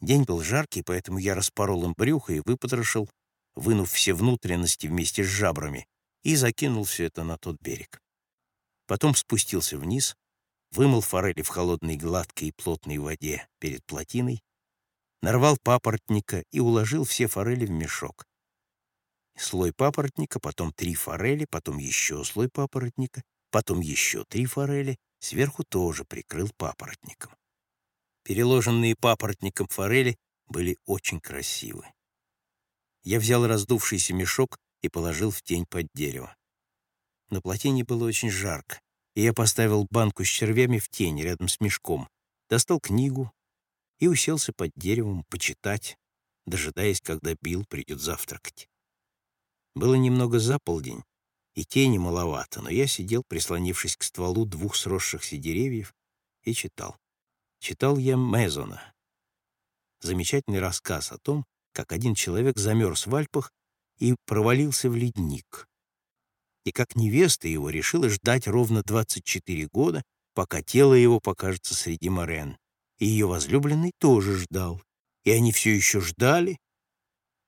День был жаркий, поэтому я распорол им брюхо и выпотрошил, вынув все внутренности вместе с жабрами, и закинул все это на тот берег. Потом спустился вниз, вымыл форели в холодной гладкой и плотной воде перед плотиной, нарвал папоротника и уложил все форели в мешок. Слой папоротника, потом три форели, потом еще слой папоротника, потом еще три форели, сверху тоже прикрыл папоротником. Переложенные папоротником форели были очень красивы. Я взял раздувшийся мешок и положил в тень под дерево. На плотине было очень жарко, и я поставил банку с червями в тень рядом с мешком, достал книгу и уселся под деревом почитать, дожидаясь, когда Билл придет завтракать. Было немного за полдень, и тени маловато, но я сидел, прислонившись к стволу двух сросшихся деревьев, и читал. Читал я Мезона. Замечательный рассказ о том, как один человек замерз в Альпах и провалился в ледник. И как невеста его решила ждать ровно 24 года, пока тело его покажется среди морен. И ее возлюбленный тоже ждал. И они все еще ждали,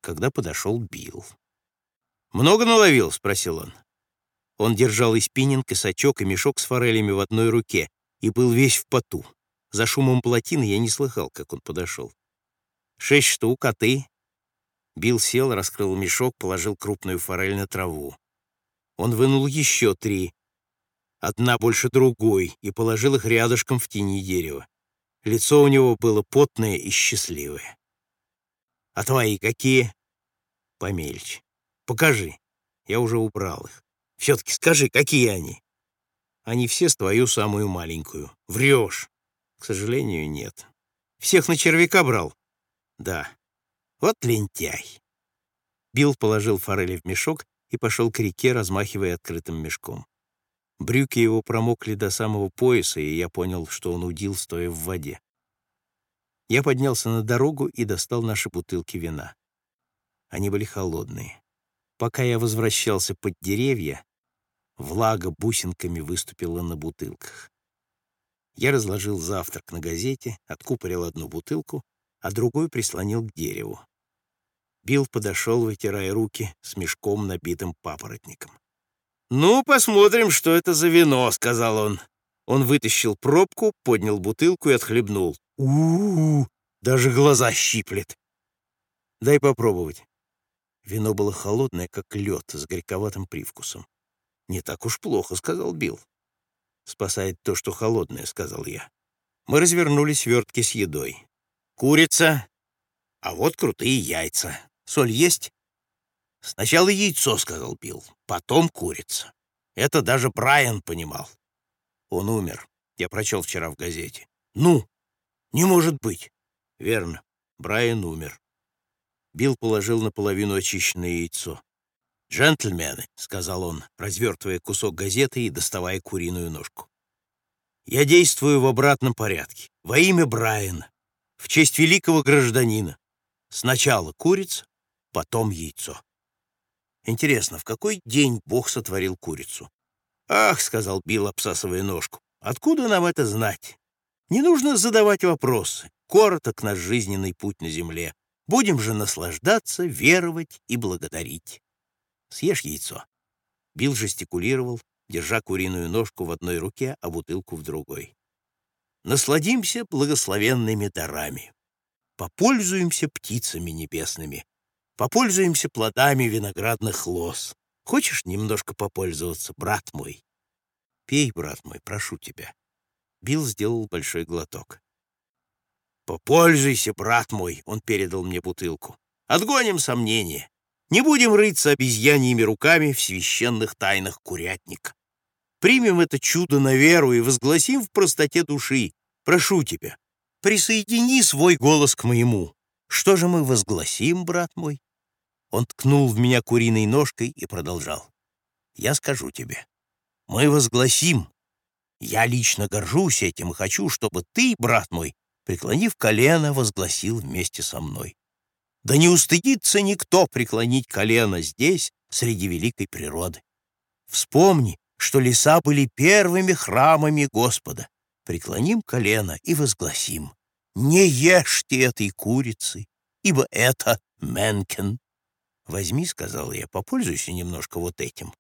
когда подошел Билл. «Много наловил?» — спросил он. Он держал и спиннинг, и сачок, и мешок с форелями в одной руке, и был весь в поту. За шумом плотины я не слыхал, как он подошел. «Шесть штук, а ты?» Билл сел, раскрыл мешок, положил крупную форель на траву. Он вынул еще три, одна больше другой, и положил их рядышком в тени дерева. Лицо у него было потное и счастливое. «А твои какие?» «Помельче. Покажи. Я уже убрал их. Все-таки скажи, какие они?» «Они все с твою самую маленькую. Врешь!» «К сожалению, нет. Всех на червяка брал?» «Да. Вот лентяй!» Билл положил форели в мешок и пошел к реке, размахивая открытым мешком. Брюки его промокли до самого пояса, и я понял, что он удил, стоя в воде. Я поднялся на дорогу и достал наши бутылки вина. Они были холодные. Пока я возвращался под деревья, влага бусинками выступила на бутылках. Я разложил завтрак на газете, откупорил одну бутылку, а другой прислонил к дереву. Билл подошел, вытирая руки с мешком, набитым папоротником. «Ну, посмотрим, что это за вино», — сказал он. Он вытащил пробку, поднял бутылку и отхлебнул. у у, -у даже глаза щиплет. «Дай попробовать». Вино было холодное, как лед, с горьковатым привкусом. «Не так уж плохо», — сказал Билл. «Спасает то, что холодное», — сказал я. Мы развернули свертки с едой. «Курица, а вот крутые яйца. Соль есть?» «Сначала яйцо», — сказал Билл, — «потом курица». Это даже Брайан понимал. Он умер. Я прочел вчера в газете. «Ну, не может быть». «Верно, Брайан умер». Билл положил наполовину очищенное яйцо. «Джентльмены», — сказал он, развертывая кусок газеты и доставая куриную ножку. «Я действую в обратном порядке, во имя Брайана, в честь великого гражданина. Сначала курица, потом яйцо. Интересно, в какой день Бог сотворил курицу? «Ах», — сказал Билл, обсасывая ножку, — «откуда нам это знать? Не нужно задавать вопросы. Короток наш жизненный путь на земле. Будем же наслаждаться, веровать и благодарить. Съешь яйцо». Билл жестикулировал, держа куриную ножку в одной руке, а бутылку в другой. «Насладимся благословенными дарами попользуемся птицами небесными, попользуемся плодами виноградных лоз. Хочешь немножко попользоваться, брат мой? Пей, брат мой, прошу тебя. Билл сделал большой глоток. «Попользуйся, брат мой!» — он передал мне бутылку. «Отгоним сомнения. Не будем рыться обезьяньими руками в священных тайнах курятника. Примем это чудо на веру и возгласим в простоте души. Прошу тебя, Присоедини свой голос к моему. Что же мы возгласим, брат мой?» Он ткнул в меня куриной ножкой и продолжал. «Я скажу тебе. Мы возгласим. Я лично горжусь этим и хочу, чтобы ты, брат мой, преклонив колено, возгласил вместе со мной. Да не устыдится никто преклонить колено здесь, среди великой природы. Вспомни, что леса были первыми храмами Господа, преклоним колено и возгласим. не ешьте этой курицы, ибо это Менкен. Возьми, — сказал я, — попользуйся немножко вот этим.